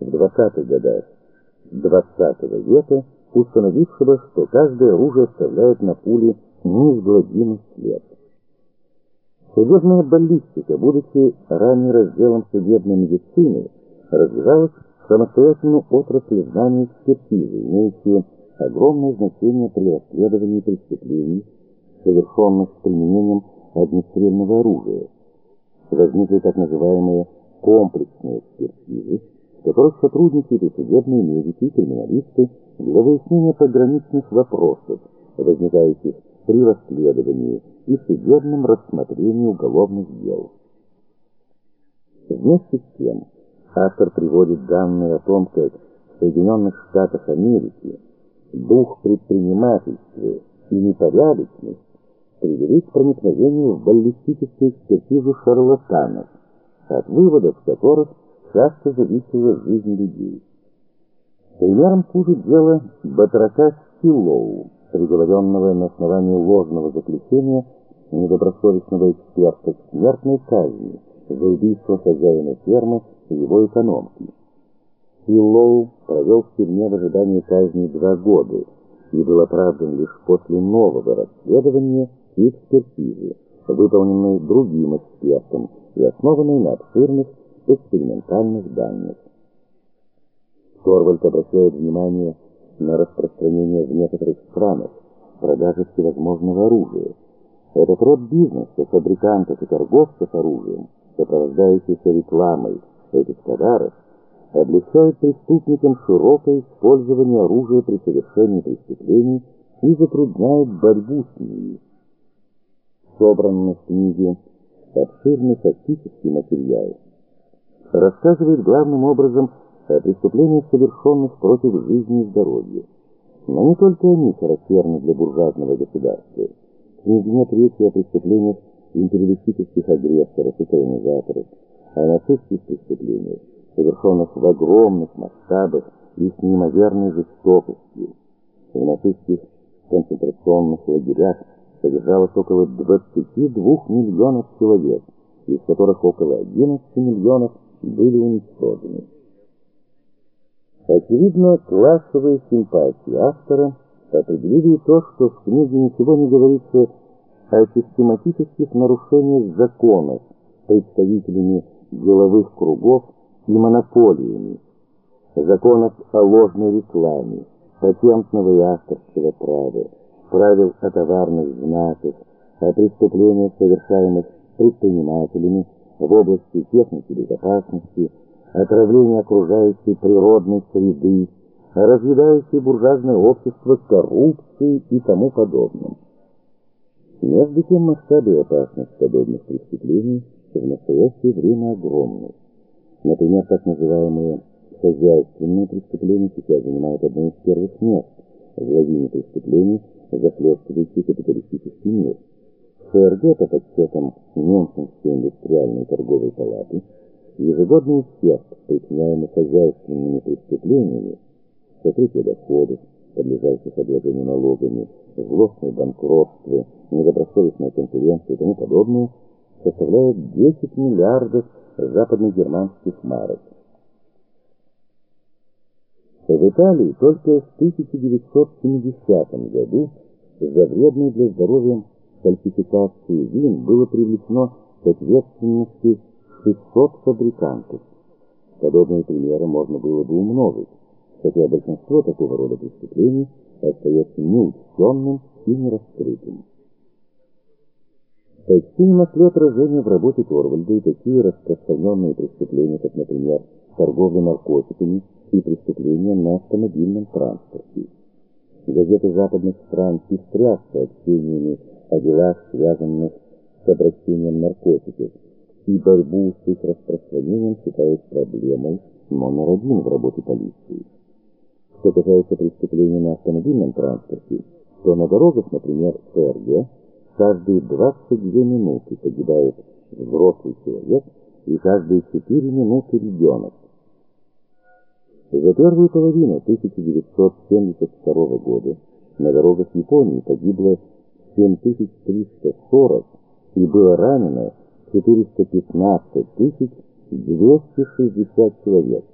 в 20-х годах 20 века, установившего, что каждое оружие оставляет на пуле неизгладимый след. Судебная баллистика, будучи ранее разделом судебной медицины, развивалась в самостоятельную отрасль знаний экспертизы, имеющую огромное значение при расследовании преступлений, совершенных с применением огнестрельного оружия. Возникли так называемые комплексные экспертизы, которых сотрудничают и судебные медики, и криминалисты для выяснения пограничных вопросов, возникающих при расследовании и судебном рассмотрении уголовных дел. Вместе с тем, автор приводит данные о том, как в Соединенных Штатах Америки дух предпринимательства и непорядочность привели к проникновению в баллистическую экспертизу шарлатанов, от выводов которых часто зависела жизнь людей. Примером служит дело батрака Стиллоу, приговоренного на основании ложного заключения недобросовестного эксперта к смертной казни за убийство хозяина фермы и его экономки. Стиллоу провел в тюрьме в ожидании казни два года и был оправдан лишь после нового расследования и экспертизы, выполненной другим экспертом и основанной на обширных экспериментальных данных. Торвальд обращает внимание на распространение в некоторых странах продажи всевозможного оружия. Этот род бизнеса, фабрикантов и торговцев оружием, сопровождающийся рекламой этих товаров, облегчает преступникам широкое использование оружия при совершении преступлений и затрудняет борьбу с ними собранный в книге обширный фактический материал, рассказывает главным образом о преступлениях, совершенных против жизни и здоровья. Но не только они характерны для буржуазного государства. В книге нет речи о преступлениях империалистических агрессоров и колонизаторов, о нацистских преступлениях, совершенных в огромных масштабах и с неимоверной жестокостью. В нацистских концентрационных лагерях содержалось около 22 миллионов человек, из которых около 11 миллионов были уничтожены. Очевидно, классовые симпатии автора определили то, что в книге ничего не говорится о систематических нарушениях законов представителями деловых кругов и монополиями, законов о ложной рекламе, патентного и авторского права, правил о товарных знаках, о преступлениях, совершаемых предпринимателями в области техники безопасности, отравления окружающей природной среды, разъедающей буржуазное общество коррупции и тому подобным. Между тем масштабы и подобных преступлений в настоящее время огромны. Например, так называемые хозяйственные преступления сейчас занимают одно из первых мест в лавине преступлений, захлестывающий капиталистический мир. ФРГ, по подсчетам Мюнхенской индустриальной торговой палаты, ежегодный ущерб, причиняемый хозяйственными преступлениями, сокрытие доходов, подлежащих обложению налогами, злостное банкротство, недобросовестная конкуренция и тому подобное, составляет 10 миллиардов западногерманских марок. В Италии только в 1970 году за вредную для здоровья фальсификацию вин было привлечено к ответственности 600 фабрикантов. Подобные примеры можно было бы умножить, хотя большинство такого рода преступлений остается неучтенным и нераскрытым. Почти не нашли отражения в работе Торвальда и такие распространенные преступления, как, например, торговля наркотиками и преступления на автомобильном транспорте. Газеты западных стран пестрят сообщениями о делах, связанных с обращением наркотиков, и борьбу с их распространением считают проблемой номер один в работе полиции. Что касается преступлений на автомобильном транспорте, то на дорогах, например, ФРГ, каждые 22 минуты погибает взрослый человек и каждые 4 минуты ребенок. За первую половину 1972 года на дорогах Японии погибло 7340 и было ранено 415 260 человек.